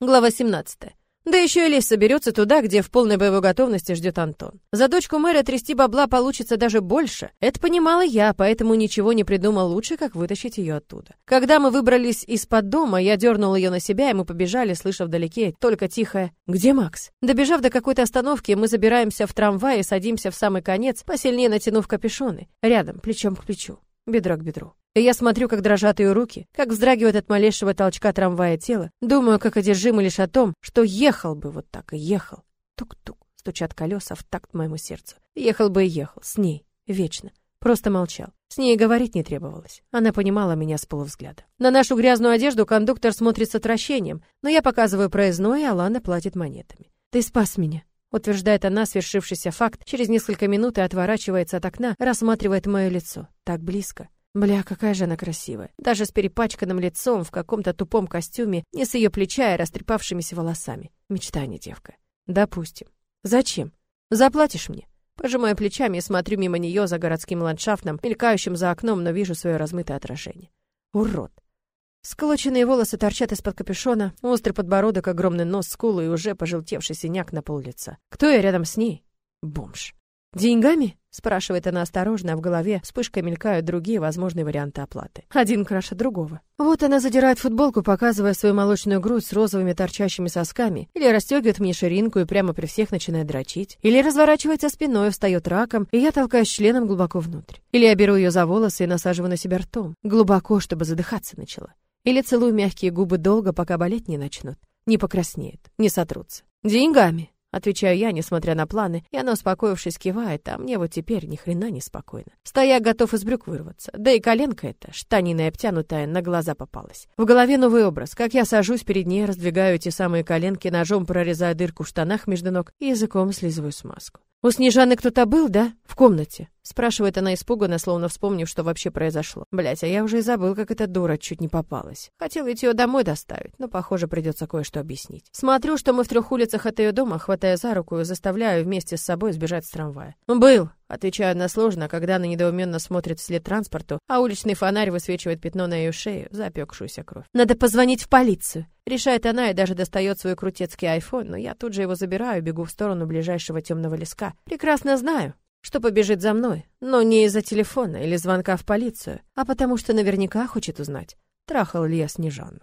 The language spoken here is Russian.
Глава 17. Да еще и лезть соберется туда, где в полной боевой готовности ждет Антон. За дочку мэра трясти бабла получится даже больше. Это понимала я, поэтому ничего не придумал лучше, как вытащить ее оттуда. Когда мы выбрались из-под дома, я дернул ее на себя, и мы побежали, слыша вдалеке только тихое «Где Макс?». Добежав до какой-то остановки, мы забираемся в трамвай и садимся в самый конец, посильнее натянув капюшоны. Рядом, плечом к плечу, бедро к бедру. И я смотрю, как дрожат ее руки, как вздрагивает от малейшего толчка трамвая тело. Думаю, как одержимый лишь о том, что ехал бы вот так и ехал. Тук-тук, стучат колеса в такт моему сердцу. Ехал бы и ехал, с ней, вечно. Просто молчал. С ней говорить не требовалось. Она понимала меня с полувзгляда. На нашу грязную одежду кондуктор смотрит с отвращением, но я показываю проездной, и Алана платит монетами. «Ты спас меня», — утверждает она свершившийся факт, через несколько минут и отворачивается от окна, рассматривает мое лицо. Так близко. Бля, какая же она красивая. Даже с перепачканным лицом, в каком-то тупом костюме, не с ее плеча и растрепавшимися волосами. Мечта, не девка. Допустим. Зачем? Заплатишь мне? Пожимаю плечами и смотрю мимо нее за городским ландшафтом, мелькающим за окном, но вижу свое размытое отражение. Урод. Сколоченные волосы торчат из-под капюшона, острый подбородок, огромный нос, скулы и уже пожелтевший синяк на пол лица. Кто я рядом с ней? Бомж. «Деньгами?» — спрашивает она осторожно, а в голове вспышкой мелькают другие возможные варианты оплаты. Один краше другого. Вот она задирает футболку, показывая свою молочную грудь с розовыми торчащими сосками, или расстегивает мне ширинку и прямо при всех начинает дрочить, или разворачивается спиной, встает раком, и я толкаюсь членом глубоко внутрь. Или я беру ее за волосы и насаживаю на себя ртом, глубоко, чтобы задыхаться начала. Или целую мягкие губы долго, пока болеть не начнут, не покраснеют, не сотрутся. Деньгами. Отвечаю я, несмотря на планы, и она, успокоившись, кивает, а мне вот теперь ни хрена не спокойно. Стояк готов из брюк вырваться. Да и коленка эта, штаниной обтянутая, на глаза попалась. В голове новый образ, как я сажусь перед ней, раздвигаю эти самые коленки, ножом прорезаю дырку в штанах между ног и языком слизываю смазку. «У Снежаны кто-то был, да? В комнате?» Спрашивает она испуганно, словно вспомнив, что вообще произошло. Блять, а я уже и забыл, как эта дура чуть не попалась. Хотел ведь ее домой доставить, но, похоже, придется кое-что объяснить. Смотрю, что мы в трех улицах от ее дома, хватая за руку и заставляю вместе с собой сбежать с трамвая. «Был!» Отвечаю односложно, когда она недоуменно смотрит вслед транспорту, а уличный фонарь высвечивает пятно на ее шею, запекшуюся кровь. «Надо позвонить в полицию!» Решает она и даже достает свой крутецкий айфон, но я тут же его забираю и бегу в сторону ближайшего темного леска. Прекрасно знаю, что побежит за мной, но не из-за телефона или звонка в полицию, а потому что наверняка хочет узнать, трахал ли я Снежану.